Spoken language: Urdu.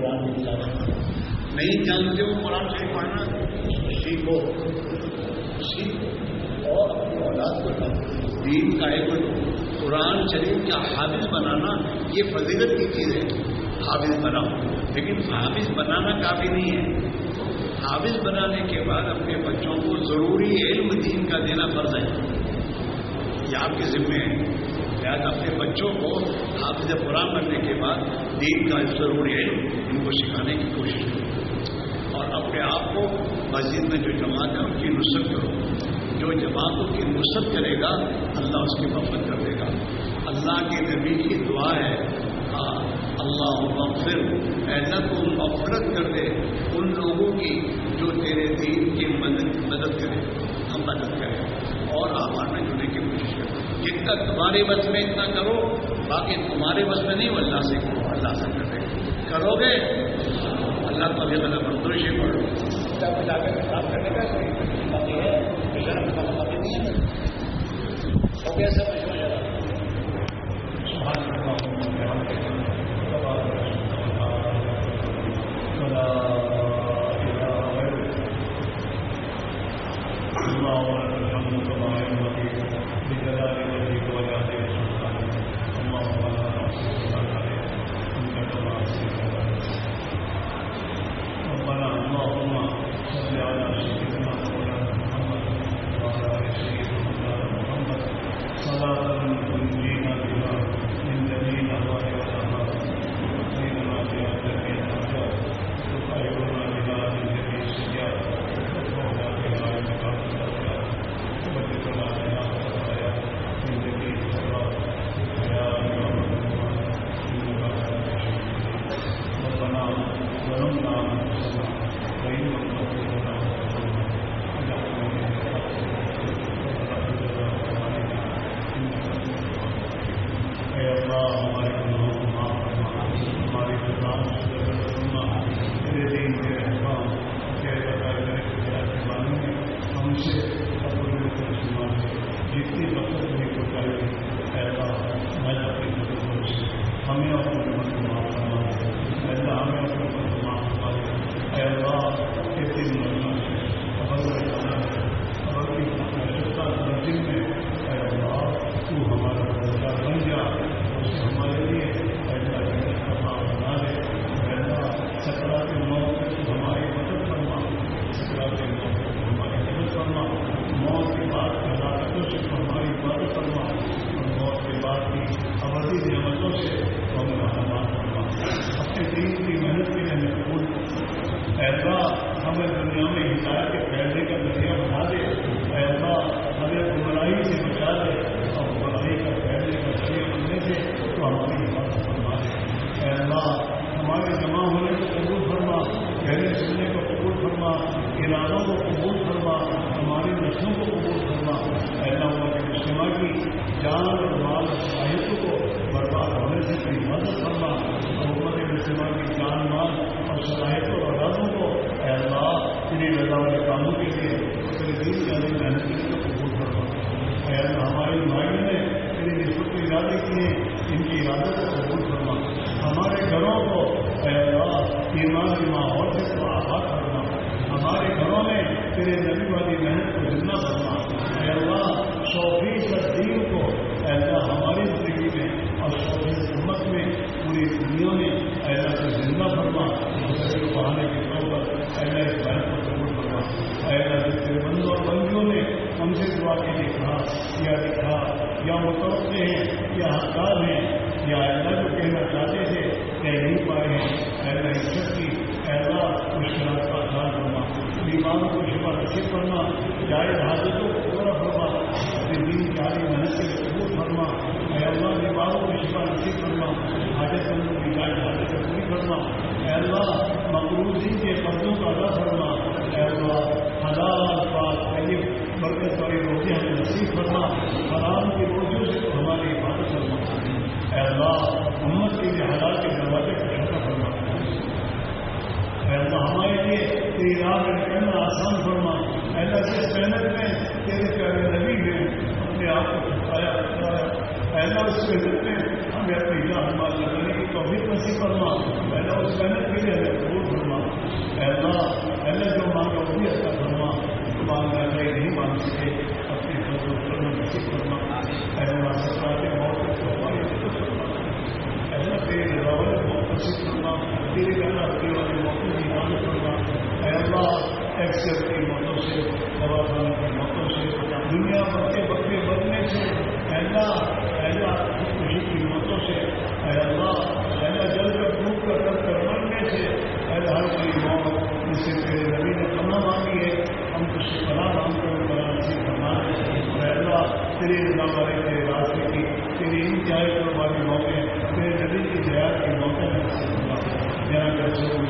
قرآن نہیں جانتے نہیں جانتے ہو قرآن شریف پڑھنا؟ سیکھو۔ سیکھو۔ اور اپنی اولاد کو دین کا ایک قرآن شریف کا حافظ بنانا یہ فضیلت کی چیز ہے۔ حافظ بناؤ۔ لیکن حافظ بنانا کافی نہیں ہے۔ حافظ بنانے کے بعد اپنے بچوں کو ضروری علم دین کا دینا فرض ہے۔ آپ کے ذمے ہیں۔ لہٰذا اپنے بچوں کو حافظ قرآن بننے کے بعد دین کا ضروری ہے ان کو سکھانے کی کوشش کرو۔ اور اپنے آپ کو مسجد میں جو جماعت ہے ان کی نصرت کرو۔ جو جماعتوں کی نصرت کرے گا، اللہ اس کی مفت کر دے گا۔ اللہ کے نبی کی دعا ہے اللہ مغفر ایسا کو مفرت کر دے۔ ان لوگوں کی تمہارے بس میں اتنا کرو، باقی تمہارے بس میں نہیں اللہ سے کرو، اللہ سے کرے کرو گے؟ اللہ تو ابھی اللہ مندوش ہی پڑھو ہو گیا اللہ ہمارے گناہوں معاف فرما ہمارے گناہ فرما میرے دین کے رحمان کے بتا کرے کے بارے میں ہم سے اپنے مسلمان جتنی وقت بھی کوتا ہے ایسا میں اپنی ہمیں اپنے کے پھیلنے کا ذریعہ بنا دے، اے اللہ، ہمیں گمراہی سے بچا دے اور گمراہی کا پھیلنے کا سے تو ہماری حفاظت فرما دے۔ اے اللہ، ہمارے جمع ہونے کو قبول فرما، گہرے سننے کو قبول فرما، ارادوں کو قبول فرما ہماری نسلوں کو قبول فرما۔ اے اللہ، ہمارے اجتماع کی جان اور مال صاحب کو برباد ہونے سے حفاظت فرما۔ اور ہمارے کی جان، مال اور صلاحیت تیرے نبی والی محنت کو زندہ کرنا اے اللہ شوقی دین کو، اے اللہ، ہماری زندگی میں اور شوقی امت میں، پوری دنیا میں اے اللہ کو زندہ کرنا دوسرے کو بہانے کے طور پر اے اللہ اس بہن کو ضرور کرنا اے اللہ بند اور بندیوں نے ہم سے دعا کے لیے کہا، یا لکھا، یا متوقع ہیں، یا حقدار ہیں، یا اللہ جو کہنا چاہتے تھے، کہہ نہیں پائے ہیں۔ اے اللہ، عزت کی، اے اللہ، مشکلات کا خیال بیماروں کو شفا نصیب فرما، جائے حاضروں کو پورا فرما، اپنے دین کی عالی محنت سے قبول فرما۔ اے اللہ بیماروں کو شفا نصیب فرما حاجت مندوں کی جائے حاضر سے پوری فرما۔ اے اللہ، مقروضین کے قرضوں کا ادا فرما۔ اے اللہ، حلال پاک طیب، برکت والی روزی ہمیں نصیب فرما۔ حرام کی روزیوں سے ہماری عبادت فرما۔ اے اللہ، امت کے لیے حلال کے دروازے کو شفا فرما۔ اے اللہ، ہمارے اس میں ہمیں اپنی جان مال کرنے کی توفیق نصیب فرما Thank you.